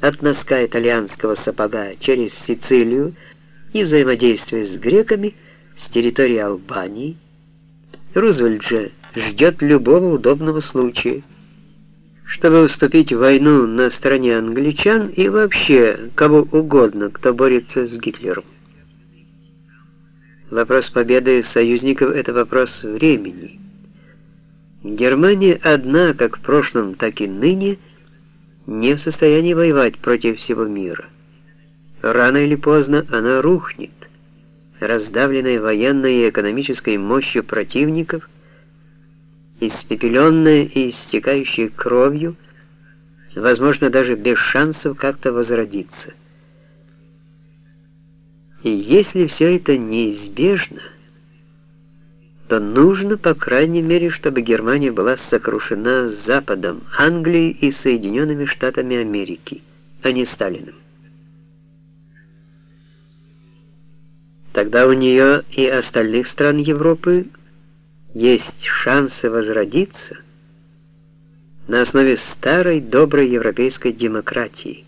от носка итальянского сапога через Сицилию и взаимодействие с греками с территории Албании, Рузвельт же ждет любого удобного случая, чтобы вступить в войну на стороне англичан и вообще кого угодно, кто борется с Гитлером. Вопрос победы союзников – это вопрос времени. Германия одна, как в прошлом, так и ныне, не в состоянии воевать против всего мира. Рано или поздно она рухнет, раздавленная военной и экономической мощью противников, испепеленная и истекающая кровью, возможно, даже без шансов как-то возродиться. И если все это неизбежно, то нужно, по крайней мере, чтобы Германия была сокрушена Западом, Англией и Соединенными Штатами Америки, а не Сталиным. Тогда у нее и остальных стран Европы есть шансы возродиться на основе старой доброй европейской демократии –